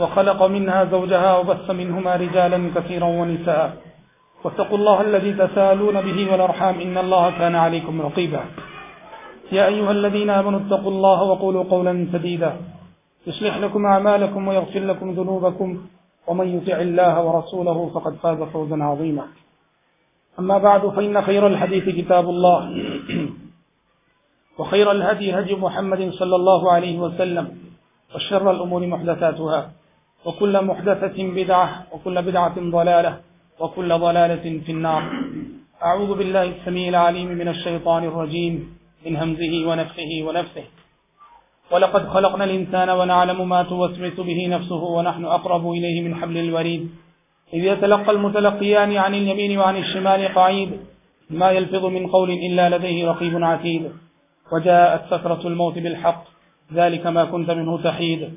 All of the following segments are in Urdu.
وخلق منها زوجها وبث منهما رجالا كثيرا ونساء. واتقوا الله الذي تسالون به والأرحام إن الله كان عليكم رقيبا. يا أيها الذين آمنوا اتقوا الله وقولوا قولا سديدا. يصلح لكم أعمالكم ويغفر لكم ذنوبكم. ومن يطع الله ورسوله فقد فاز فوزا عظيما. أما بعد، فإن خير الحديث كتاب الله. وخير الهدي هدي محمد صلى الله عليه وسلم. وشر الأمور محدثاتها، وكل محدثة بدعة، وكل بدعة ضلالة، وكل ضلالة في النار. أعوذ بالله السميع العليم من الشيطان الرجيم، من همزه ونفخه ونفسه. ولقد خلقنا الإنسان ونعلم ما توسوس به نفسه ونحن أقرب إليه من حبل الوريد. إذ يتلقى المتلقيان عن اليمين وعن الشمال قعيد، ما يلفظ من قول إلا لديه رقيب عتيد. وجاءت سكرة الموت بالحق. ذلك ما كنت منه تحيد.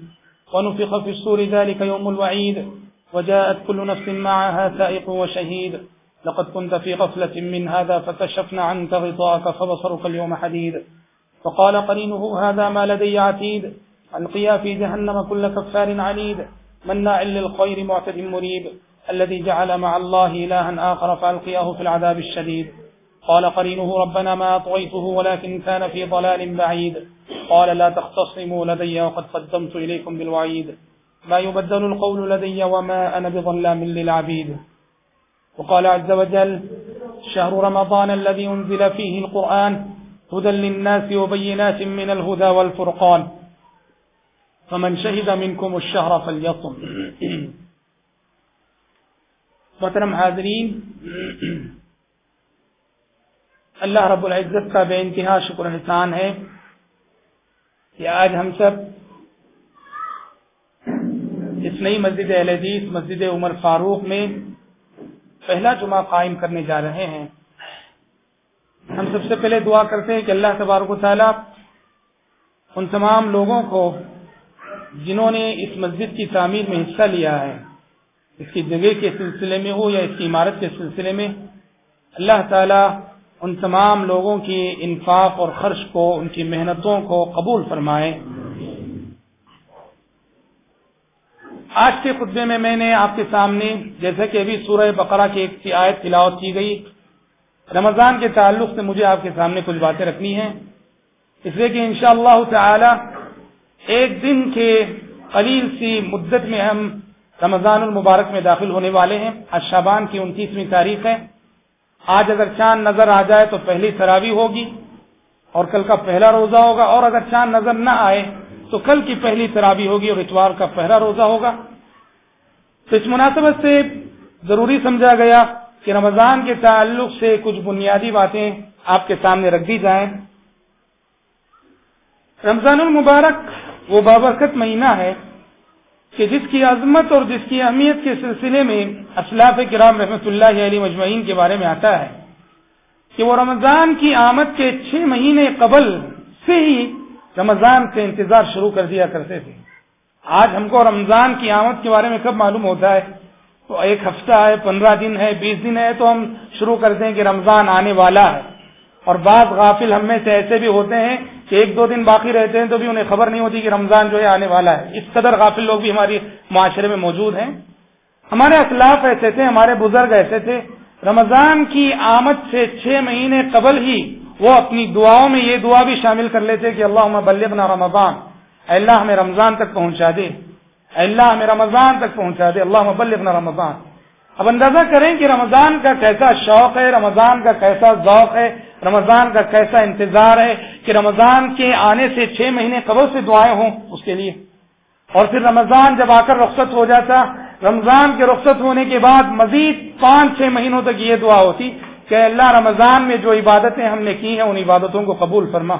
ونفخ في الصور ذلك يوم الوعيد. وجاءت كل نفس معها سائق وشهيد. لقد كنت في غفلة من هذا فكشفنا عنك غطاءك فبصرك اليوم حديد. فقال قرينه، هذا ما لدي عتيد. القيا في جهنم كل كفار عنيد. مناع للخير معتد مريب. الذي جعل مع الله إلها آخر فألقياه في العذاب الشديد. قال قرينه، ربنا ما أطويته ولكن كان في ضلال بعيد. قال لا تختصموا لدي وقد قدمت إليكم بالوعيد. ما يبدل القول لدي وما أنا بظلام للعبيد. وقال عز وجل شهر رمضان الذي أنزل فيه القرآن هدى للناس وبينات من الهدى والفرقان. فمن شهد منكم الشهر فليصم. محترم حاضرین، اللہ رب العزت کا بے انتہا شکر احسان ہے کہ آج ہم سب اس نئی مسجد اہل حدیث، مسجد عمر فاروق میں پہلا جمعہ قائم کرنے جا رہے ہیں۔ ہم سب سے پہلے دعا کرتے ہیں کہ اللہ تبارک و تعالیٰ ان تمام لوگوں کو جنہوں نے اس مسجد کی تعمیر میں حصہ لیا ہے، اس کی جگہ کے سلسلے میں ہو یا اس کی عمارت کے سلسلے میں، اللہ تعالیٰ ان تمام لوگوں کی انفاق اور خرچ کو، ان کی محنتوں کو قبول فرمائے۔ آج کے خطبے میں میں نے آپ کے سامنے جیسا کہ ابھی سورہ بقرہ کی ایک آیت تلاوت کی گئی، رمضان کے تعلق سے مجھے آپ کے سامنے کچھ باتیں رکھنی ہیں۔ اس لیے کہ انشاءاللہ تعالی ایک دن کے قلیل سی مدت میں ہم رمضان المبارک میں داخل ہونے والے ہیں۔ آج شابان کی انتیسویں تاریخ ہے۔ آج اگر چاند نظر آ جائے تو پہلی تراوی ہوگی اور کل کا پہلا روزہ ہوگا اور اگر چاند نظر نہ آئے تو کل کی پہلی تراوی ہوگی اور اتوار کا پہلا روزہ ہوگا۔ تو اس مناسبت سے ضروری سمجھا گیا کہ رمضان کے تعلق سے کچھ بنیادی باتیں آپ کے سامنے رکھ دی جائیں۔ رمضان المبارک وہ بابرکت مہینہ ہے کہ جس کی عظمت اور جس کی اہمیت کے سلسلے میں اسلاف کرام رحمۃ اللہ علیہ مجمعین کے بارے میں آتا ہے کہ وہ رمضان کی آمد کے چھ مہینے قبل سے ہی رمضان سے انتظار شروع کر دیا کرتے تھے۔ آج ہم کو رمضان کی آمد کے بارے میں کب معلوم ہوتا ہے؟ تو ایک ہفتہ ہے، پندرہ دن ہے، بیس دن ہے، تو ہم شروع کرتے ہیں کہ رمضان آنے والا ہے۔ اور بعض غافل ہم میں سے ایسے بھی ہوتے ہیں کہ ایک دو دن باقی رہتے ہیں تو بھی انہیں خبر نہیں ہوتی کہ رمضان جو ہے آنے والا ہے۔ اس قدر غافل لوگ بھی ہماری معاشرے میں موجود ہیں۔ ہمارے اخلاف ایسے تھے، ہمارے بزرگ ایسے تھے۔ رمضان کی آمد سے چھ مہینے قبل ہی وہ اپنی دعاؤں میں یہ دعا بھی شامل کر لیتے کہ اللہ بلغنا رمضان۔ اللہ ہمیں رمضان تک پہنچا دے۔ اللہ ہمیں رمضان تک پہنچا دے۔ اللہ بلغنا رمضان۔ اب اندازہ کریں کہ رمضان کا کیسا شوق ہے، رمضان کا کیسا ذوق ہے۔ رمضان کا کیسا انتظار ہے کہ رمضان کے آنے سے چھ مہینے قبل سے دعائیں ہوں اس کے لیے۔ اور پھر رمضان جب آ کر رخصت ہو جاتا، رمضان کے رخصت ہونے کے بعد مزید پانچ چھ مہینوں تک یہ دعا ہوتی کہ اللہ رمضان میں جو عبادتیں ہم نے کی ہیں، ان عبادتوں کو قبول فرما۔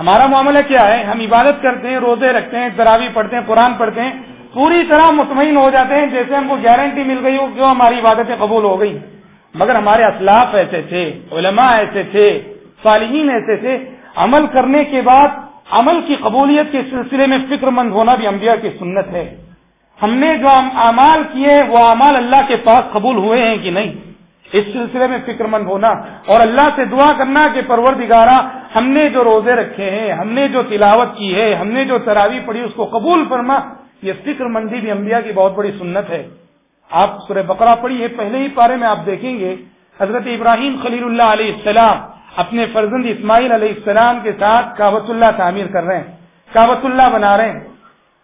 ہمارا معاملہ کیا ہے؟ ہم عبادت کرتے ہیں، روزے رکھتے ہیں تراوی پڑھتے ہیں، قرآن پڑھتے ہیں، پوری طرح مطمئن ہو جاتے ہیں، جیسے ہم کو گارنٹی مل گئی ہو کہ ہماری عبادتیں قبول ہو گئی مگر ہمارے اسلاف ایسے تھے، علماء ایسے تھے، صالحین ایسے تھے، عمل کرنے کے بعد عمل کی قبولیت کے سلسلے میں فکر مند ہونا بھی انبیاء کی سنت ہے۔ ہم نے جو اعمال کیے وہ اعمال اللہ کے پاس قبول ہوئے ہیں کہ نہیں؟ اس سلسلے میں فکر مند ہونا اور اللہ سے دعا کرنا کہ پروردگارا ہم نے جو روزے رکھے ہیں، ہم نے جو تلاوت کی ہے، ہم نے جو تراوی پڑھی، اس کو قبول فرما، یہ فکر مندی بھی انبیاء کی بہت بڑی سنت ہے۔ آپ سورہ بقرہ پڑھی ہے پہلے ہی پارے میں آپ دیکھیں گے، حضرت ابراہیم خلیل اللہ علیہ السلام اپنے فرزند اسماعیل علیہ السلام کے ساتھ کابت اللہ تعمیر کر رہے ہیں کابت اللہ بنا رہے ہیں۔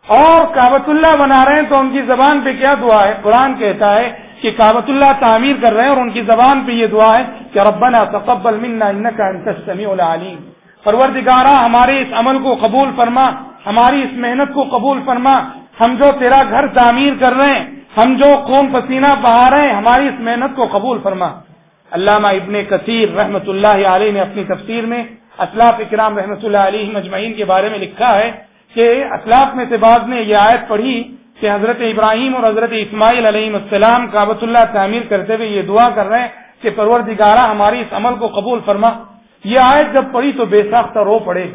اور کابت اللہ بنا رہے ہیں تو ان کی زبان پہ کیا دعا ہے؟ قرآن کہتا ہے کہ کابت اللہ تعمیر کر رہے ہیں اور ان کی زبان پہ یہ دعا ہے کہ ربنا تقبل منا انك انت السميع العليم پروردگارا ہمارے اس عمل کو قبول فرما، ہماری اس محنت کو قبول فرما، ہم جو تیرا گھر تعمیر کر رہے ہیں ہم جو خون پسینہ بہا رہے ہیں، ہماری اس محنت کو قبول فرما۔ علامہ ابن کثیر رحمۃ اللہ علیہ نے اپنی تفسیر میں اسلاف اکرام رحمۃ اللہ علیہ مجمعین کے بارے میں لکھا ہے کہ اسلاف میں سے بعض نے یہ آیت پڑھی کہ حضرت ابراہیم اور حضرت اسماعیل علیہ السلام کابت اللہ تعمیر کرتے ہوئے یہ دعا کر رہے ہیں کہ پروردگارہ ہماری اس عمل کو قبول فرما۔ یہ آیت جب پڑھی تو بے ساختہ رو پڑے۔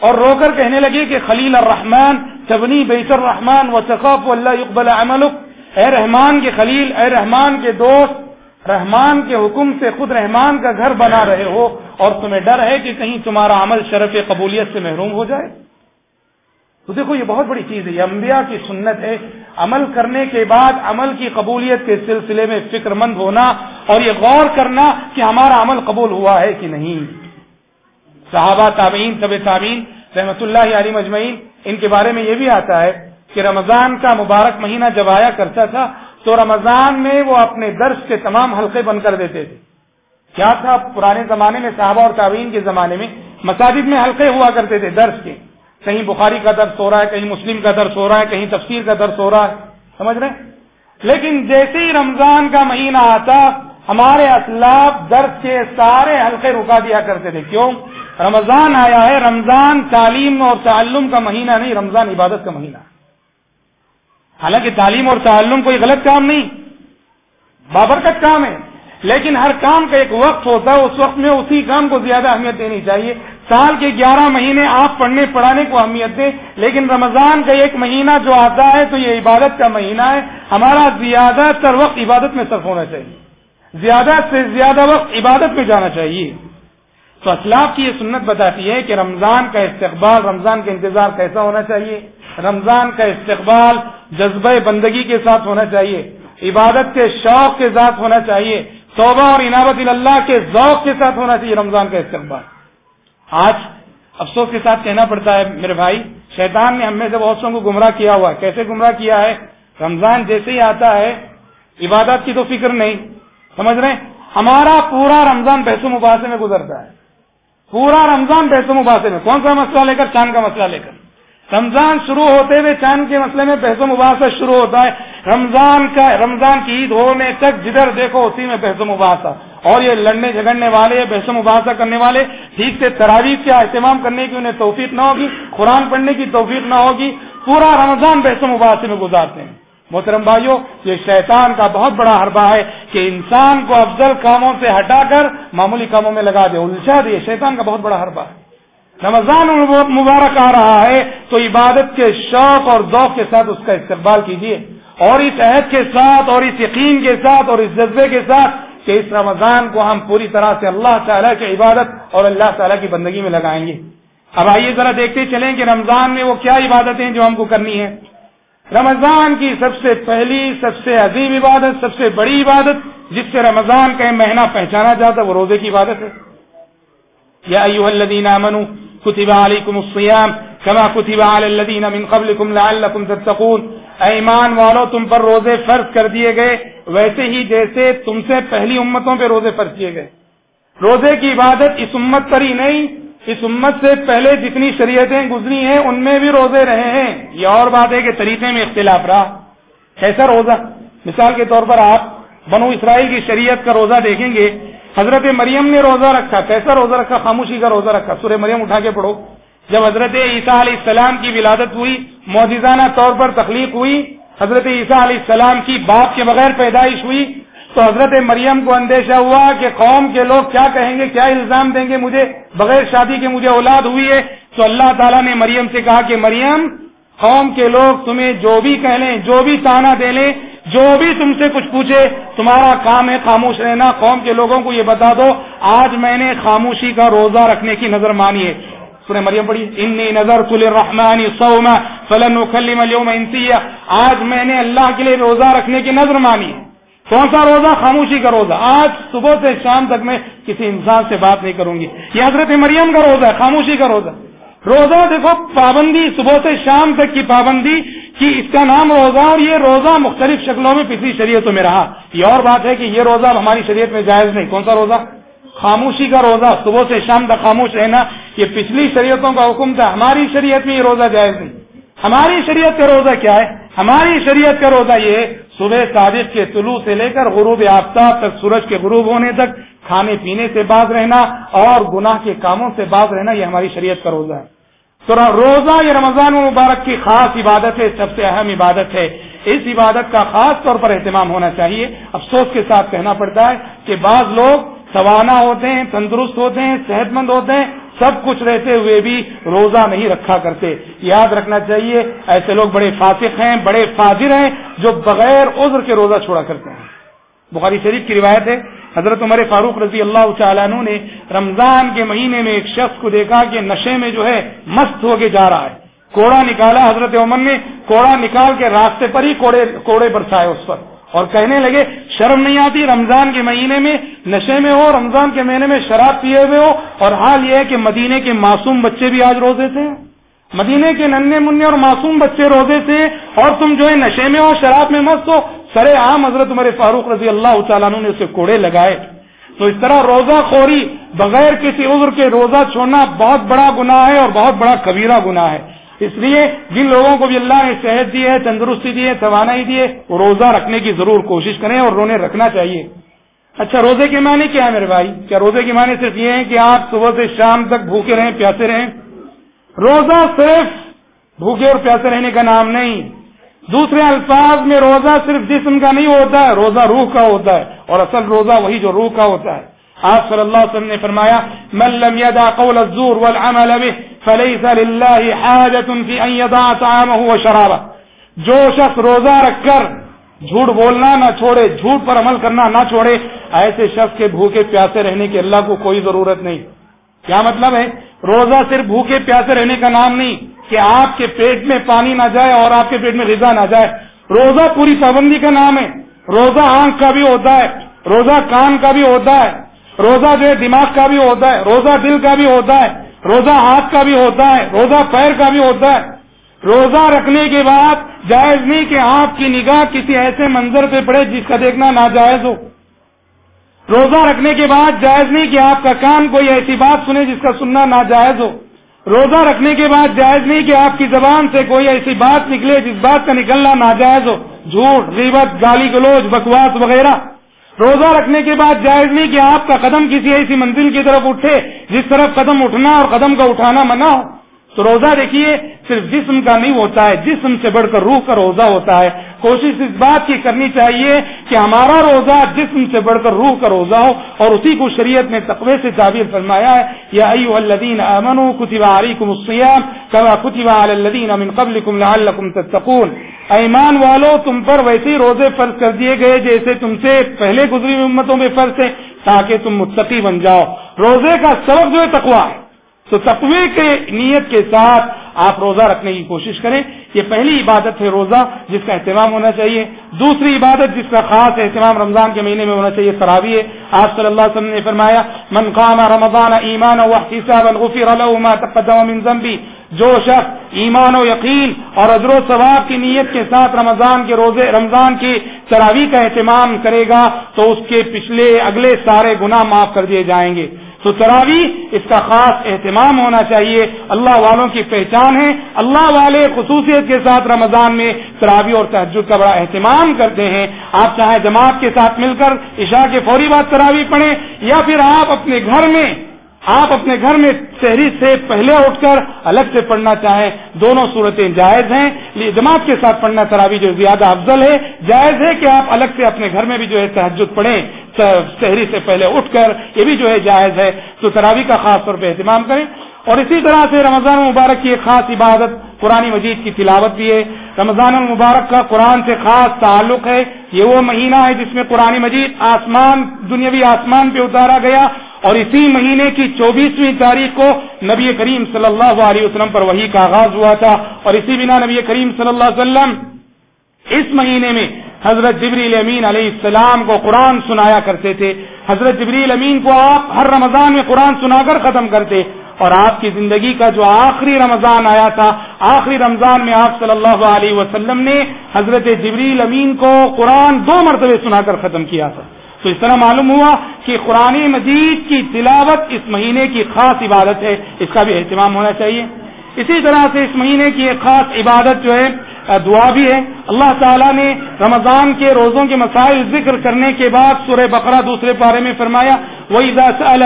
اور رو کر کہنے لگے کہ خلیل الرحمان چبنی بیس الرحمان و سقف اللہ اقبال اے رحمان کے خلیل، اے رحمان کے دوست، رحمان کے حکم سے خود رحمان کا گھر بنا رہے ہو اور تمہیں ڈر ہے کہ کہیں تمہارا عمل شرف قبولیت سے محروم ہو جائے۔ تو دیکھو، یہ بہت بڑی چیز ہے۔ یہ انبیاء کی سنت ہے۔ عمل کرنے کے بعد عمل کی قبولیت کے سلسلے میں فکر مند ہونا اور یہ غور کرنا کہ ہمارا عمل قبول ہوا ہے کہ نہیں۔ صحابہ، تابعین طب تابعین رحمۃ اللہ علی مجمعین، ان کے بارے میں یہ بھی آتا ہے کہ رمضان کا مبارک مہینہ جب آیا کرتا تھا، تو رمضان میں وہ اپنے درس کے تمام حلقے بند کر دیتے تھے۔ کیا تھا؟ پرانے زمانے میں صحابہ اور تعبین کے زمانے میں مساجد میں حلقے ہوا کرتے تھے درس کے۔ کہیں بخاری کا درس ہو رہا ہے، کہیں مسلم کا درس ہو رہا ہے، کہیں تفسیر کا درس ہو رہا ہے۔ سمجھ رہے؟ لیکن جیسے ہی رمضان کا مہینہ آتا، ہمارے اسلاف درس کے سارے حلقے رکا دیا کرتے تھے۔ کیوں؟ رمضان آیا ہے، رمضان تعلیم اور تعلم کا مہینہ نہیں، رمضان عبادت کا مہینہ۔ حالانکہ تعلیم اور تعلم کوئی غلط کام نہیں، بابرکت کام ہے۔ لیکن ہر کام کا ایک وقت ہوتا ہے، اس وقت میں اسی کام کو زیادہ اہمیت دینی چاہیے۔ سال کے گیارہ مہینے آپ پڑھنے، پڑھانے کو اہمیت دیں، لیکن رمضان کا ایک مہینہ جو آتا ہے تو یہ عبادت کا مہینہ ہے۔ ہمارا زیادہ تر وقت عبادت میں صرف ہونا چاہیے۔ زیادہ سے زیادہ وقت عبادت میں جانا چاہیے۔ تو اسلاف کی یہ سنت بتاتی ہے کہ رمضان کا استقبال، رمضان کا انتظار کیسا ہونا چاہیے؟ رمضان کا استقبال جذبہ بندگی کے ساتھ ہونا چاہیے، عبادت کے شوق کے ساتھ ہونا چاہیے، توبہ اور عنابت اللہ کے ذوق کے ساتھ ہونا چاہیے رمضان کا استقبال۔ آج افسوس کے ساتھ کہنا پڑتا ہے میرے بھائی، شیطان نے ہم میں سے بہت سو کو گمراہ کیا ہوا ہے۔ کیسے گمراہ کیا ہے؟ رمضان جیسے ہی آتا ہے، عبادت کی تو فکر نہیں۔ سمجھ رہے ہمارا پورا رمضان بحث و مباحثے میں گزرتا ہے۔ پورا رمضان بحث و مباحثے میں۔ کون سا مسئلہ لے کر؟ چاند کا مسئلہ لے کر۔ رمضان شروع ہوتے ہوئے چاند کے مسئلے میں بحث و مباحثہ شروع ہوتا ہے۔ رمضان کا رمضان کی عید ہونے تک جدھر دیکھو اسی میں بحث و مباحثہ۔ اور یہ لڑنے جھگڑنے والے، بحث و مباحثہ کرنے والے، ٹھیک سے تراویح کا اہتمام کرنے کی انہیں توفیق نہ ہوگی، قرآن پڑھنے کی توفیق نہ ہوگی، پورا رمضان بحث و مباحثے میں گزارتے ہیں۔ محترم بھائیوں یہ شیطان کا بہت بڑا حربہ ہے کہ انسان کو افضل کاموں سے ہٹا کر معمولی کاموں میں لگا دے۔ الجھا دے شیطان کا بہت بڑا حربہ ہے۔ رمضان مبارک آ رہا ہے، تو عبادت کے شوق اور ذوق کے ساتھ اس کا استقبال کیجیے اور اس عہد کے ساتھ، اور اس یقین کے ساتھ، اور اس جذبے کے ساتھ کہ اس رمضان کو ہم پوری طرح سے اللہ تعالیٰ کی عبادت اور اللہ تعالیٰ کی بندگی میں لگائیں گے۔ اب آئیے ذرا دیکھتے چلیں کہ رمضان میں وہ کیا عبادتیں جو ہم کو کرنی ہے رمضان کی سب سے پہلی، سب سے عظیم عبادت، سب سے بڑی عبادت جس سے رمضان کا مہینہ پہچانا جاتا ہے، وہ روزے کی عبادت ہے۔ یا ایوہ الذین آمنوا کتب علیکم الصیام کما کتب علی الذین من قبلکم لعلکم تتقون ایمان والو تم پر روزے فرض کر دیے گئے۔ ویسے ہی جیسے تم سے پہلی امتوں پہ روزے فرض کیے گئے۔ روزے کی عبادت اس امت پر ہی نہیں، اس امت سے پہلے جتنی شریعتیں گزری ہیں، ان میں بھی روزے رہے ہیں۔ یہ اور بات ہے کہ طریقے میں اختلاف رہا۔ کیسا روزہ؟ مثال کے طور پر آپ بنو اسرائیل کی شریعت کا روزہ دیکھیں گے۔ حضرت مریم نے روزہ رکھا، کیسا روزہ رکھا؟ خاموشی کا روزہ رکھا۔ سورہ مریم اٹھا کے پڑھو۔ جب حضرت عیسیٰ علیہ السلام کی ولادت ہوئی، معجزانہ طور پر تخلیق ہوئی، حضرت عیسیٰ علیہ السلام کی باپ کے بغیر پیدائش ہوئی، تو حضرت مریم کو اندیشہ ہوا کہ قوم کے لوگ کیا کہیں گے، کیا الزام دیں گے مجھے؟ بغیر شادی کے مجھے اولاد ہوئی ہے۔ تو اللہ تعالیٰ نے مریم سے کہا کہ مریم، قوم کے لوگ تمہیں جو بھی کہہ لیں، جو بھی تانا دے لیں جو بھی تم سے کچھ پوچھے، تمہارا کام ہے خاموش رہنا، قوم کے لوگوں کو یہ بتا دو، آج میں نے خاموشی کا روزہ رکھنے کی نظر مانی ہے۔ سورہ مریم پڑھی، انی نظر کل رحمانی سوما فلن وکلم اليوم انسیا آج میں نے اللہ کے لیے روزہ رکھنے کی نظر مانی ہے۔ کون سا روزہ؟ خاموشی کا روزہ۔ آج صبح سے شام تک میں کسی انسان سے بات نہیں کروں گی۔ یہ حضرت مریم کا روزہ ہے، خاموشی کا روزہ۔ روزہ دیکھو، پابندی، صبح سے شام تک کی پابندی۔ کی اس کا نام روزہ اور یہ روزہ مختلف شکلوں میں پچھلی شریعتوں میں رہا۔ یہ اور بات ہے کہ یہ روزہ ہماری شریعت میں جائز نہیں۔ کون سا روزہ؟ خاموشی کا روزہ۔ صبح سے شام تک خاموش رہنا۔ یہ پچھلی شریعتوں کا حکم تھا۔ ہماری شریعت میں یہ روزہ جائز نہیں۔ ہماری شریعت کا روزہ کیا ہے؟ ہماری شریعت کا روزہ یہ صبح صادق کے طلوع سے لے کر غروب آفتاب تک، سورج کے غروب ہونے تک، کھانے پینے سے باز رہنا اور گناہ کے کاموں سے باز رہنا یہ ہماری شریعت کا روزہ ہے۔ تو روزہ یہ رمضان مبارک کی خاص عبادت ہے، سب سے اہم عبادت ہے۔ اس عبادت کا خاص طور پر اہتمام ہونا چاہیے۔ افسوس کے ساتھ کہنا پڑتا ہے کہ بعض لوگ سوانا ہوتے ہیں، تندرست ہوتے ہیں صحت مند ہوتے ہیں، سب کچھ رہتے ہوئے بھی روزہ نہیں رکھا کرتے۔ یاد رکھنا چاہیے، ایسے لوگ بڑے فاسق ہیں، بڑے فاضر ہیں جو بغیر عذر کے روزہ چھوڑا کرتے ہیں۔ بخاری شریف کی روایت ہے حضرت عمر فاروق رضی اللہ تعالیٰ عنہ نے رمضان کے مہینے میں ایک شخص کو دیکھا کہ نشے میں جو ہے مست ہو کے جا رہا ہے۔ کوڑا نکالا حضرت عمر نے، کوڑا نکال کے راستے پر ہی کوڑے کوڑے برسائے اس پر۔ اور کہنے لگے، شرم نہیں آتی رمضان کے مہینے میں نشے میں ہو، رمضان کے مہینے میں شراب پیے ہوئے ہو، اور حال یہ ہے کہ مدینے کے معصوم بچے بھی آج روزے تھے۔ مدینے کے ننے منع اور معصوم بچے روزے تھے اور تم جو ہے نشے میں ہو شراب میں مست ہو، سرے عام حضرت عمر فاروق رضی اللہ تعالیٰ نے اسے کوڑے لگائے۔ تو اس طرح روزہ خوری بغیر کسی عذر کے روزہ چھوڑنا بہت بڑا گناہ ہے اور بہت بڑا کبیرہ گناہ ہے۔ اس لیے جن لوگوں کو بھی اللہ نے صحت دی ہے، تندرستی دی ہے، توانائی دی ہے وہ روزہ رکھنے کی ضرور کوشش کریں اور رونے رکھنا چاہیے۔ اچھا روزے کے معنی کیا ہے میرے بھائی؟ کیا روزے کے معنی صرف یہ ہے کہ آپ صبح سے شام تک بھوکے رہیں، پیاسے رہیں؟ روزہ صرف بھوکے اور پیاسے رہنے کا نام نہیں، دوسرے الفاظ میں روزہ صرف جسم کا نہیں ہوتا ہے، روزہ روح کا ہوتا ہے، اور اصل روزہ وہی جو روح کا ہوتا ہے۔ آپ صلی اللہ علیہ وسلم نے فرمایا، من لم يدع قول الزور والعمل به فليس لله حاجة في ان يدع طعامه وشرابه جو شخص روزہ رکھ کر جھوٹ بولنا نہ چھوڑے، جھوٹ پر عمل کرنا نہ چھوڑے، ایسے شخص کے بھوکے پیاسے رہنے کی اللہ کو کوئی ضرورت نہیں۔ کیا مطلب ہے؟ روزہ صرف بھوکے پیاسے رہنے کا نام نہیں کہ آپ کے پیٹ میں پانی نہ جائے اور آپ کے پیٹ میں غذا نہ جائے۔ روزہ پوری پابندی کا نام ہے۔ روزہ آنکھ کا بھی ہوتا ہے، روزہ کان کا بھی ہوتا ہے، روزہ جو ہے دماغ کا بھی ہوتا ہے، روزہ دل کا بھی ہوتا ہے، روزہ ہاتھ کا بھی ہوتا ہے، روزہ پیر کا بھی ہوتا ہے۔ روزہ رکھنے کے بعد جائز نہیں کہ آپ کی نگاہ کسی ایسے منظر پہ پڑے جس کا دیکھنا ناجائز ہو۔ روزہ رکھنے کے بعد جائز نہیں کہ آپ کا کان کوئی ایسی بات سنے جس کا سننا ناجائز ہو۔ روزہ رکھنے کے بعد جائز نہیں کہ آپ کی زبان سے کوئی ایسی بات نکلے جس بات کا نکلنا ناجائز ہو۔ جھوٹ ریبت گالی گلوچ، بکواس وغیرہ۔ روزہ رکھنے کے بعد جائز نہیں کہ آپ کا قدم کسی ایسی منزل کی طرف اٹھے جس طرف قدم اٹھنا اور قدم کا اٹھانا منع ہو۔ تو روزہ دیکھیے، صرف جسم کا نہیں ہوتا ہے، جسم سے بڑھ کر روح کا روزہ ہوتا ہے۔ کوشش اس بات کی کرنی چاہیے کہ ہمارا روزہ جسم سے بڑھ کر روح کا روزہ ہو اور اسی کو شریعت نے تقوی سے تعبیر فرمایا ہے۔ یا الدین امن کتبہ علیکم السیام کما کتبہ الدین امن قبل لعلکم تتقون۔ ایمان والو، تم پر ویسے روزے فرض کر دیے گئے جیسے تم سے پہلے گزری امتوں میں فرض ہے تاکہ تم متقی بن جاؤ۔ روزے کا سبب جو ہے تقوا ہے تو تقوی کے نیت کے ساتھ آپ روزہ رکھنے کی کوشش کریں۔ یہ پہلی عبادت ہے روزہ، جس کا اہتمام ہونا چاہیے۔ دوسری عبادت، جس کا خاص اہتمام رمضان کے مہینے میں ہونا چاہیے سراوی ہے۔ آپ صلی اللہ علیہ وسلم نے فرمایا، من قام رمضان ایمان غفر له تقدم من ذنبی. جو شخص ایمان و یقین اور ادر و ثواب کی نیت کے ساتھ رمضان کے روزے، رمضان کی تراوی کا اہتمام کرے گا، تو اس کے پچھلے اگلے سارے گناہ معاف کر دیے جائیں گے۔ تو تراوی اس کا خاص اہتمام ہونا چاہیے۔ اللہ والوں کی پہچان ہے۔ اللہ والے خصوصیت کے ساتھ رمضان میں تراوی اور تحجد کا بڑا اہتمام کرتے ہیں۔ آپ چاہے جماعت کے ساتھ مل کر عشاء کے فوری بعد تراوی پڑھیں یا پھر آپ اپنے گھر میں آپ اپنے گھر میں شہری سے پہلے اٹھ کر الگ سے پڑھنا چاہیں، دونوں صورتیں جائز ہیں۔ جماعت کے ساتھ پڑھنا تراوی جو زیادہ افضل ہے۔ جائز ہے کہ آپ الگ سے اپنے گھر میں بھی جو ہے تحجد پڑھیں۔ شہری سے پہلے اٹھ کر یہ بھی جو ہے جائز ہے۔ تو تراوی کا خاص طور پہ اہتمام کریں۔ اور اسی طرح سے رمضان مبارک کی ایک خاص عبادت، قرآن مجید کی تلاوت بھی ہے۔ رمضان المبارک کا قرآن سے خاص تعلق ہے۔ یہ وہ مہینہ ہے جس میں قرآن مجید آسمان، دنیاوی آسمان پہ اتارا گیا۔ اور اسی مہینے کی چوبیسویں تاریخ کو نبی کریم صلی اللہ علیہ وسلم پر وہی کا آغاز ہوا تھا اور اسی بنا نبی کریم صلی اللہ علیہ وسلم اس مہینے میں حضرت جبریل امین علیہ السلام کو قرآن سنایا کرتے تھے۔ حضرت جبریل امین کو آپ ہر رمضان میں قرآن سنا کر ختم کرتے اور آپ کی زندگی کا جو آخری رمضان آیا تھا، آخری رمضان میں آپ صلی اللہ علیہ وسلم نے حضرت جبریل امین کو قرآن دو مرتبہ سنا کر ختم کیا تھا۔ تو اس طرح معلوم ہوا کہ قرآن مجید کی تلاوت اس مہینے کی خاص عبادت ہے، اس کا بھی اہتمام ہونا چاہیے۔ اسی طرح سے اس مہینے کی ایک خاص عبادت جو ہے، دعا بھی ہے۔ اللہ تعالیٰ نے رمضان کے روزوں کے مسائل ذکر کرنے کے بعد سورہ بقرہ دوسرے پارے میں فرمایا وہی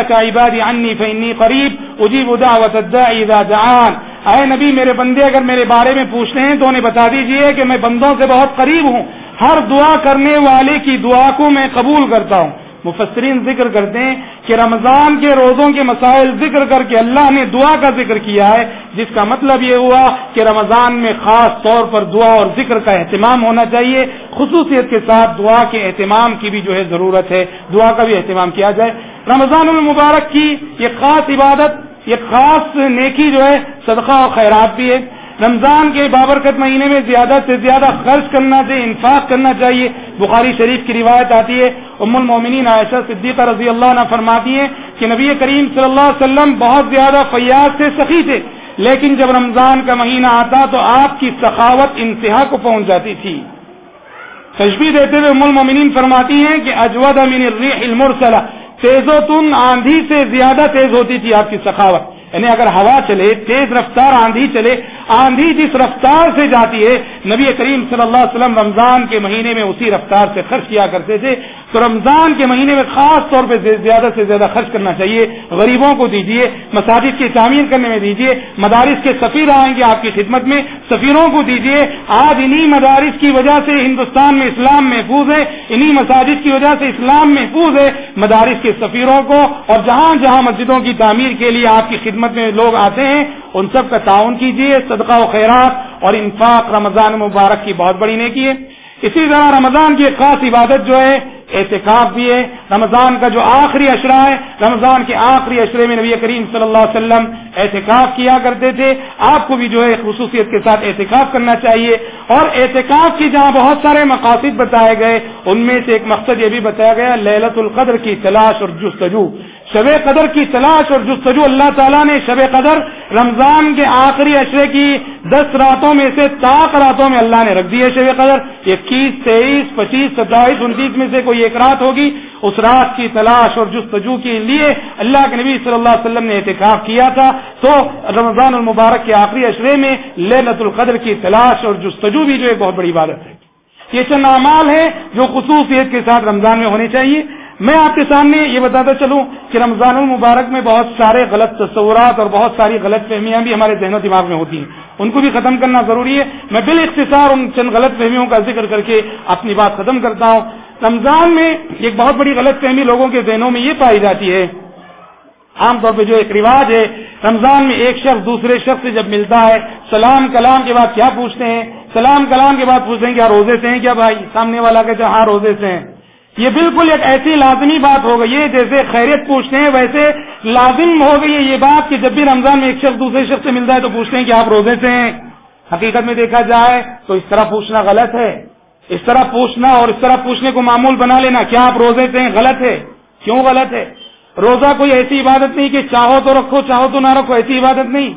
کا عبادی انی فنی قریب اجیب ادا ودا جان اے نبی، میرے بندے، اگر میرے بارے میں پوچھتے ہیں تو انہیں بتا دیجیے کہ میں بندوں سے بہت قریب ہوں۔ ہر دعا کرنے والے کی دعا کو میں قبول کرتا ہوں۔ مفسرین ذکر کرتے ہیں کہ رمضان کے روزوں کے مسائل ذکر کر کے اللہ نے دعا کا ذکر کیا ہے، جس کا مطلب یہ ہوا کہ رمضان میں خاص طور پر دعا اور ذکر کا اہتمام ہونا چاہیے۔ خصوصیت کے ساتھ دعا کے اہتمام کی بھی جو ہے ضرورت ہے۔ دعا کا بھی اہتمام کیا جائے۔ رمضان المبارک کی یہ خاص عبادت، یہ خاص نیکی جو ہے، صدقہ و خیرات بھی ہے۔ رمضان کے بابرکت مہینے میں زیادہ سے زیادہ خرچ کرنا چاہیے، انفاق کرنا چاہیے۔ بخاری شریف کی روایت آتی ہے، ام المومنین عائشہ صدیقہ رضی اللہ عنہ فرماتی ہے کہ نبی کریم صلی اللہ علیہ وسلم بہت زیادہ فیاض سے سخی تھے، لیکن جب رمضان کا مہینہ آتا تو آپ کی سخاوت انتہا کو پہنچ جاتی تھی۔ تشبیح دیتے ہوئے ام المومنین فرماتی ہیں کہ اجود امین الریح المرسلہ، تیز و تن آندھی سے زیادہ تیز ہوتی تھی آپ کی سخاوت۔ یعنی اگر ہوا چلے، تیز رفتار آندھی چلے آندھی جس رفتار سے جاتی ہے، نبی کریم صلی اللہ علیہ وسلم رمضان کے مہینے میں اسی رفتار سے خرچ کیا کرتے تھے۔ تو رمضان کے مہینے میں خاص طور پہ زیادہ سے زیادہ خرچ کرنا چاہیے، غریبوں کو دیجیے، مساجد کی تعمیر کرنے میں دیجیے، مدارس کے سفیر آئیں گے آپ کی خدمت میں، سفیروں کو دیجیے، آج انہی مدارس کی وجہ سے ہندوستان میں اسلام محفوظ ہے، انہی مساجد کی وجہ سے اسلام محفوظ ہے، مدارس کے سفیروں کو اور جہاں جہاں مسجدوں کی تعمیر کے لیے آپ کی خدمت میں لوگ آتے ہیں، ان سب کا تعاون کیجیے، صدقہ و خیرات اور انفاق رمضان مبارک کی بہت بڑی نیکی ہے۔ اسی طرح رمضان کی ایک خاص عبادت جو ہے احتکاب بھی ہے، رمضان کا جو آخری اشرا ہے، رمضان کے آخری اشرے میں نبی کریم صلی اللہ علیہ وسلم احتکاب کیا کرتے تھے۔ آپ کو بھی جو ہے، خصوصیت کے ساتھ احتکاب کرنا چاہیے۔ اور احتکاب کی جہاں بہت سارے مقاصد بتائے گئے، ان میں سے ایک مقصد یہ بھی بتایا گیا للت القدر کی تلاش اور جستجو۔ شب قدر کی تلاش اور جستجو اللہ تعالیٰ نے شب قدر رمضان کے آخری اشرے کی دس راتوں میں سے تاک راتوں میں اللہ نے رکھ دی ہے شب قدر۔ اکیس، تیئیس، پچیس، ستائیس، انتیس میں سے کوئی ایک رات ہوگی۔ اس رات کی تلاش اور جستجو کے لیے اللہ کے نبی صلی اللہ علیہ وسلم نے احتکاب کیا تھا۔ تو رمضان المبارک کے آخری اشرے میں للت القدر کی تلاش اور جستجو بھی جو ایک بہت بڑی عبادت ہے۔ یہ چند اعمال ہیں جو خصوصیت کے ساتھ رمضان میں ہونے چاہیے۔ میں آپ کے سامنے یہ بتاتا چلوں کہ رمضان المبارک میں بہت سارے غلط تصورات اور بہت ساری غلط فہمیاں بھی ہمارے ذہن و دماغ میں ہوتی ہیں۔ ان کو بھی ختم کرنا ضروری ہے۔ میں بال اختصار ان چند غلط فہمیوں کا ذکر کر کے اپنی بات ختم کرتا ہوں۔ رمضان میں ایک بہت بڑی غلط فہمی لوگوں کے ذہنوں میں یہ پائی جاتی ہے۔ عام طور پہ جو ایک رواج ہے، رمضان میں ایک شخص دوسرے شخص سے جب ملتا ہے، سلام کلام کے بعد کیا پوچھتے ہیں؟ سلام کلام کے بعد پوچھتے ہیں کیا روزے سے ہیں کیا بھائی؟ سامنے والا کہتے ہیں ہاں روزے سے ہیں۔ یہ بالکل ایک ایسی لازمی بات ہو گئی ہے، جیسے خیریت پوچھتے ہیں، ویسے لازم ہو گئی ہے یہ بات کہ جب بھی رمضان میں ایک شخص دوسرے شخص سے ملتا ہے تو پوچھتے ہیں کہ آپ روزے سے ہیں؟ حقیقت میں دیکھا جائے تو اس طرح پوچھنا غلط ہے۔ اس طرح پوچھنا اور اس طرح پوچھنے کو معمول بنا لینا کیا آپ روزے سے ہیں؟ غلط ہے۔ کیوں غلط ہے؟ روزہ کوئی ایسی عبادت نہیں کہ چاہو تو رکھو، چاہو تو نہ رکھو، ایسی عبادت نہیں۔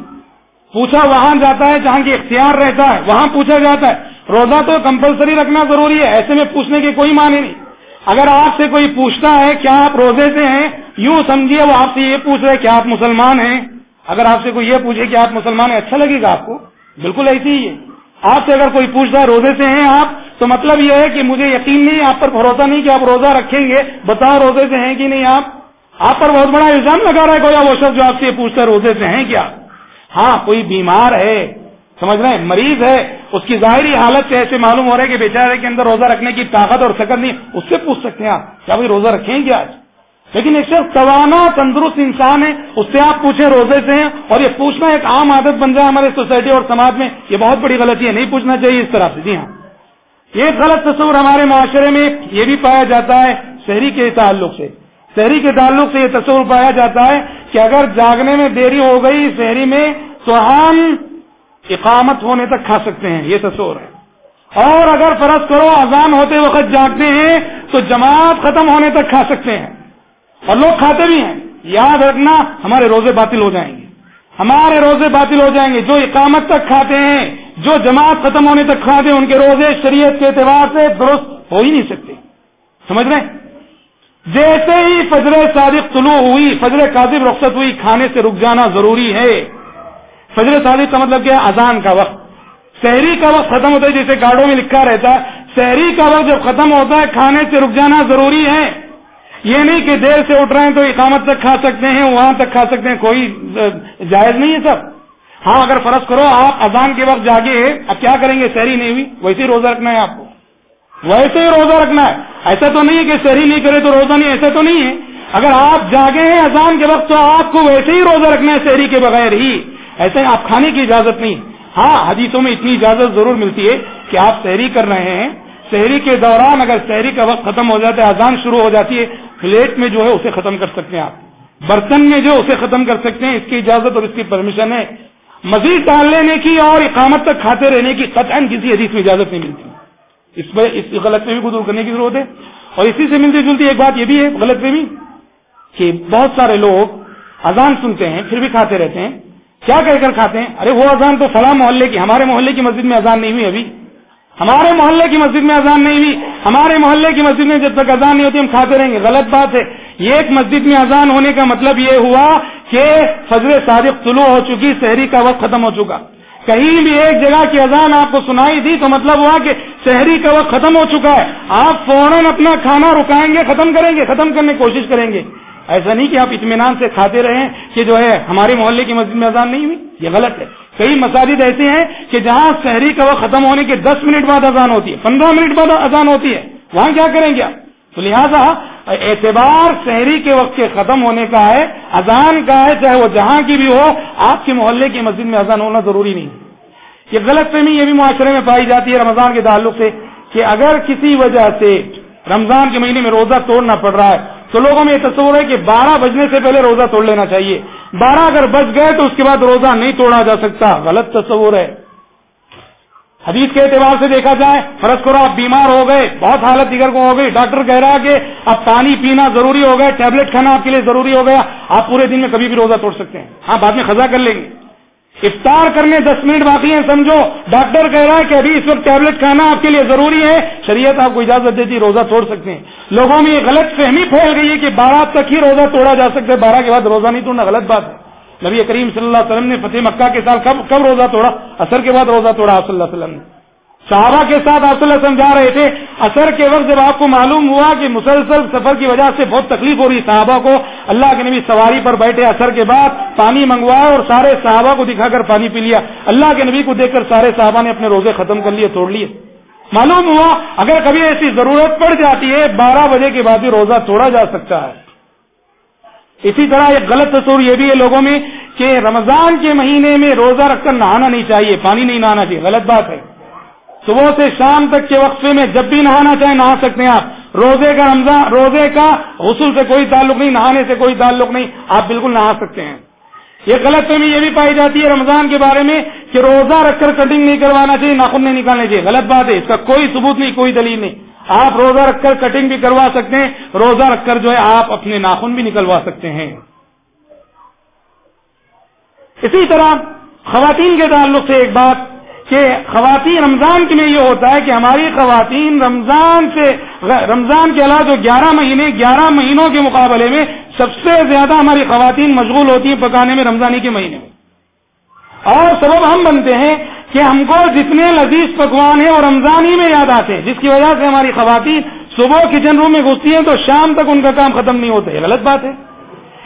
پوچھا وہاں جاتا ہے جہاں کی اختیار رہتا ہے، وہاں پوچھا جاتا ہے۔ روزہ تو کمپلسری رکھنا ضروری ہے، ایسے میں پوچھنے کی کوئی معنی نہیں۔ اگر آپ سے کوئی پوچھتا ہے کیا آپ روزے سے ہیں، یوں سمجھیے وہ آپ سے یہ پوچھ رہے کیا آپ مسلمان ہیں۔ اگر آپ سے کوئی یہ پوچھے کہ آپ مسلمان ہیں اچھا لگے گا آپ کو؟ بالکل ایسی ہی ہے۔ آپ سے اگر کوئی پوچھتا ہے روزے سے ہیں آپ، تو مطلب یہ ہے کہ مجھے یقین نہیں، آپ پر بھروسہ نہیں کہ آپ روزہ رکھیں گے۔ بتاؤ روزے سے ہیں کہ نہیں آپ؟ آپ پر بہت بڑا الزام لگا رہا ہے کوئی وہ شخص جو آپ سے یہ پوچھتا ہے روزے سے ہیں کیا؟ ہاں کوئی بیمار ہے، سمجھ رہے ہیں، مریض ہے اس کی ظاہری حالت سے ایسے معلوم ہو رہا ہے کہ بیچارے کے اندر روزہ رکھنے کی طاقت اور سکت نہیں، اس سے پوچھ سکتے ہیں آپ، کیا بھائی روزہ رکھیں گے آج؟ لیکن ایک شخص توانا تندرست انسان ہے اس سے آپ پوچھیں روزے سے ہیں اور یہ پوچھنا ایک عام عادت بن جائے ہمارے سوسائٹی اور سماج میں، یہ بہت بڑی غلطی ہے، نہیں پوچھنا چاہیے اس طرح سے۔ جی ہاں۔ یہ غلط تصور ہمارے معاشرے میں یہ بھی پایا جاتا ہے شہری کے تعلق سے۔ شہری کے تعلق سے یہ تصور پایا جاتا ہے کہ اگر جاگنے میں دیری ہو گئی شہری میں تو ہم اقامت ہونے تک کھا سکتے ہیں، یہ تصور ہے۔ اور اگر فرض کرو اذان ہوتے وقت جاگتے ہیں، تو جماعت ختم ہونے تک کھا سکتے ہیں۔ اور لوگ کھاتے بھی ہیں۔ یاد رکھنا، ہمارے روزے باطل ہو جائیں گے۔ ہمارے روزے باطل ہو جائیں گے۔ جو اقامت تک کھاتے ہیں، جو جماعت ختم ہونے تک کھاتے ہیں، ان کے روزے شریعت کے اعتبار سے درست ہو ہی نہیں سکتے۔ سمجھ رہے جیسے ہی فجر صادق طلوع ہوئی فجر قاضب رخصت ہوئی، کھانے سے رک جانا ضروری ہے۔ فجر صادق کا مطلب کیا اذان کا وقت۔ شہری کا وقت ختم ہوتا ہے، جیسے گاڑوں میں لکھا رہتا ہے۔ شہری کا وقت جب ختم ہوتا ہے، کھانے سے رک جانا ضروری ہے۔ یہ نہیں کہ دیر سے اٹھ رہے ہیں تو اقامت تک کھا سکتے ہیں، وہاں تک کھا سکتے ہیں، کوئی جائز نہیں ہے سب۔ ہاں اگر فرض کرو آپ اذان کے وقت جاگے، اب کیا کریں گے؟ شہری نہیں ہوئی۔ ویسے ہی روزہ رکھنا ہے آپ کو۔ ویسے ہی روزہ رکھنا ہے۔ ایسا تو نہیں ہے کہ شہری نہیں کرے تو روزہ نہیں، ایسا تو نہیں ہے۔ اگر آپ جاگے ہیں اذان کے وقت تو آپ کو ویسے ہی روزہ رکھنا ہے شہری کے بغیر ہی۔ ایسے آپ کھانے کی اجازت نہیں۔ ہاں حدیثوں میں اتنی اجازت ضرور ملتی ہے کہ آپ شہری کر رہے ہیں۔ شہری کے دوران اگر شہری کا وقت ختم ہو جاتا ہے، اذان شروع ہو جاتی ہے، پلیٹ میں جو ہے اسے ختم کر سکتے ہیں آپ۔ برتن میں جو اسے ختم کر سکتے ہیں، اس کی اجازت اور اس کی پرمیشن ہے۔ مزید ڈال لینے کی اور اقامت تک کھاتے رہنے کی قطع کسی حدیث میں اجازت نہیں ملتی۔ اس میں، اس غلط میں بھی دور کرنے کی ضرورت ہے۔ اور اسی سے ملتی جلتی ایک بات یہ بھی ہے، غلط میں بھی کہ بہت سارے لوگ اذان سنتے ہیں، پھر بھی کھاتے رہتے ہیں۔ کیا کہہ کر کھاتے ہیں؟ ارے وہ اذان تو فلاں محلے کی، ہمارے محلے کی مسجد میں اذان نہیں ہوئی ابھی۔ ہمارے محلے کی مسجد میں اذان نہیں ہوئی۔ ہمارے محلے کی مسجد میں جب تک اذان نہیں ہوتی، ہم کھاتے رہیں گے۔ غلط بات ہے۔ یہ ایک مسجد میں اذان ہونے کا مطلب یہ ہوا کہ فجر صادق طلوع ہو چکی، شہری کا وقت ختم ہو چکا۔ کہیں بھی ایک جگہ کی اذان آپ کو سنائی دی تو مطلب ہوا کہ شہری کا وقت ختم ہو چکا ہے۔ آپ فوراً اپنا کھانا رکائیں گے، ختم کریں گے، ختم کرنے کی کوشش کریں گے۔ ایسا نہیں کہ آپ اطمینان سے کھاتے رہیں کہ جو ہے ہمارے محلے کی مسجد میں اذان نہیں ہوئی؟ یہ غلط ہے۔ کئی مساجد ایسے ہیں کہ جہاں شہری کا وقت ختم ہونے کے دس منٹ بعد اذان ہوتی ہے، پندرہ منٹ بعد اذان ہوتی ہے۔ وہاں کیا کریں گے تو لہٰذا اعتبار شہری کے وقت کے ختم ہونے کا ہے، اذان کا ہے، چاہے وہ جہاں کی بھی ہو، آپ کے محلے کی مسجد میں اذان ہونا ضروری نہیں۔ یہ غلط فہمی، یہ بھی معاشرے میں پائی جاتی ہے رمضان کے تعلق سے کہ اگر کسی وجہ سے رمضان کے مہینے میں روزہ توڑنا پڑ رہا ہے تو لوگوں میں یہ تصور ہے کہ بارہ بجنے سے پہلے روزہ توڑ لینا چاہیے۔ بارہ اگر بج گئے تو اس کے بعد روزہ نہیں توڑا جا سکتا۔ غلط تصور ہے۔ حدیث کے اعتبار سے دیکھا جائے، فرض کرو آپ بیمار ہو گئے، بہت حالت دیگر کو ہو گئی، ڈاکٹر کہہ رہا کہ اب پانی پینا ضروری ہو گیا، ٹیبلٹ کھانا آپ کے لیے ضروری ہو گیا، آپ پورے دن میں کبھی بھی روزہ توڑ سکتے ہیں۔ ہاں بعد میں خزا کر لیں گے۔ افطار کرنے دس منٹ باقی ہیں، سمجھو۔ ڈاکٹر کہہ رہا ہے کہ ابھی اس وقت ٹیبلٹ کھانا آپ کے لیے ضروری ہے۔ شریعت آپ کو اجازت دیتی، روزہ توڑ سکتے ہیں۔ لوگوں میں یہ غلط فہمی پھیل گئی ہے کہ بارہ تک ہی روزہ توڑا جا سکتا ہے۔ بارہ کے بعد روزہ نہیں توڑنا غلط بات ہے۔ نبی کریم صلی اللہ علیہ وسلم نے فتح مکہ کے سال کب کب روزہ توڑا؟ اثر کے بعد روزہ توڑا صلی اللہ علیہ وسلم نے۔ صحابہ کے ساتھ آپ اللہ سمجھا رہے تھے، اثر کے وقت جب آپ کو معلوم ہوا کہ مسلسل سفر کی وجہ سے بہت تکلیف ہو رہی صحابہ کو، اللہ کے نبی سواری پر بیٹھے، اثر کے بعد پانی منگوایا اور سارے صحابہ کو دکھا کر پانی پی لیا۔ اللہ کے نبی کو دیکھ کر سارے صحابہ نے اپنے روزے ختم کر لیے، توڑ لیے۔ معلوم ہوا، اگر کبھی ایسی ضرورت پڑ جاتی ہے، بارہ بجے کے بعد بھی روزہ توڑا جا سکتا ہے۔ اسی طرح ایک غلط تصور یہ بھی ہے لوگوں میں کہ رمضان کے مہینے میں روزہ رکھ کر نہانا نہیں چاہیے، پانی نہیں نہانا چاہیے، غلط بات ہے۔ صبح سے شام تک کے وقفے میں جب بھی نہانا چاہیں نہا سکتے ہیں آپ۔ روزے کا رمضان، روزے کا غسل سے کوئی تعلق نہیں، نہانے سے کوئی تعلق نہیں، آپ بالکل نہا سکتے ہیں۔ یہ غلط فہمی یہ بھی پائی جاتی ہے رمضان کے بارے میں کہ روزہ رکھ کر کٹنگ نہیں کروانا چاہیے، ناخن نہیں نکالنا چاہیے۔ غلط بات ہے، اس کا کوئی ثبوت نہیں، کوئی دلیل نہیں۔ آپ روزہ رکھ کر کٹنگ بھی کروا سکتے ہیں، روزہ رکھ کر جو ہے آپ اپنے ناخن بھی نکلوا سکتے ہیں۔ اسی طرح خواتین کے تعلق سے ایک بات کہ خواتین رمضان کے میں یہ ہوتا ہے کہ ہماری خواتین رمضان سے رمضان کے علاوہ جو گیارہ مہینے گیارہ مہینوں کے مقابلے میں سب سے زیادہ ہماری خواتین مشغول ہوتی ہیں پکانے میں رمضانی کے مہینے میں۔ اور سبب ہم بنتے ہیں کہ ہم کو جتنے لذیذ پکوان ہیں وہ رمضان ہی میں یاد آتے ہیں، جس کی وجہ سے ہماری خواتین صبح کچن روم میں گھستی ہیں تو شام تک ان کا کام ختم نہیں ہوتا ہے غلط بات ہے۔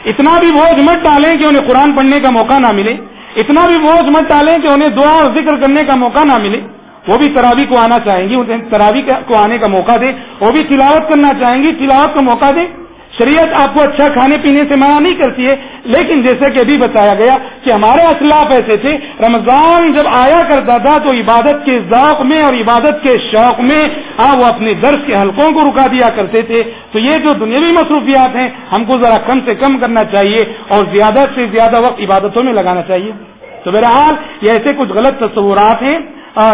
اتنا بھی بوجھ مت ڈالیں کہ انہیں قرآن پڑھنے کا موقع نہ ملے۔ اتنا بھی بوجھ مت ڈالیں کہ انہیں دعا اور ذکر کرنے کا موقع نہ ملے۔ وہ بھی تراوی کو آنا چاہیں گی، انہیں تراوی کو آنے کا موقع دے۔ وہ بھی تلاوت کرنا چاہیں گی، تلاوت کا موقع دے۔ شریعت آپ کو اچھا کھانے پینے سے منع نہیں کرتی ہے، لیکن جیسے کہ ابھی بتایا گیا کہ ہمارے اسلاف ایسے تھے، رمضان جب آیا کرتا تھا تو عبادت کے ذوق میں اور عبادت کے شوق میں ہاں وہ اپنے درس کے حلقوں کو رکا دیا کرتے تھے۔ تو یہ جو دنیاوی مصروفیات ہیں، ہم کو ذرا کم سے کم کرنا چاہیے اور زیادہ سے زیادہ وقت عبادتوں میں لگانا چاہیے۔ تو بہرحال یہ ایسے کچھ غلط تصورات ہیں۔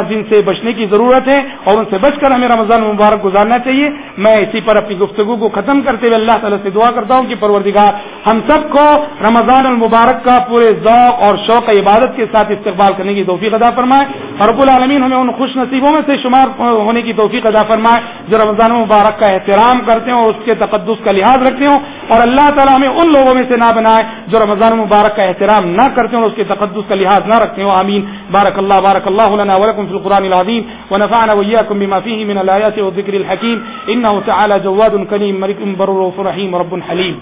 جن سے بچنے کی ضرورت ہے اور ان سے بچ کر ہمیں رمضان مبارک گزارنا چاہیے۔ میں اسی پر اپنی گفتگو کو ختم کرتے ہوئے اللہ تعالیٰ سے دعا کرتا ہوں کہ پروردگار، ہم سب کو رمضان المبارک کا پورے ذوق اور شوق عبادت کے ساتھ استقبال کرنے کی توفیق ادا فرمائے۔ رب العالمین ہمیں ان خوش نصیبوں میں سے شمار ہونے کی توفیق ادا فرمائے جو رمضان مبارک کا احترام کرتے ہوں اس کے تقدس کا لحاظ رکھتے ہوں۔ اور اللہ تعالیٰ ہمیں ان لوگوں میں سے نہ بنائے جو رمضان مبارک کا احترام نہ کرتے ہوں اس کے تقدس کا لحاظ نہ رکھتے ہوں۔ آمین۔ بارک اللہ بارک اللہ ولكم في القرآن العظيم ونفعنا وإياكم بما فيه من الآيات والذكر الحكيم. إنه تعالى جواد كريم ملك بر رحيم رب حليم.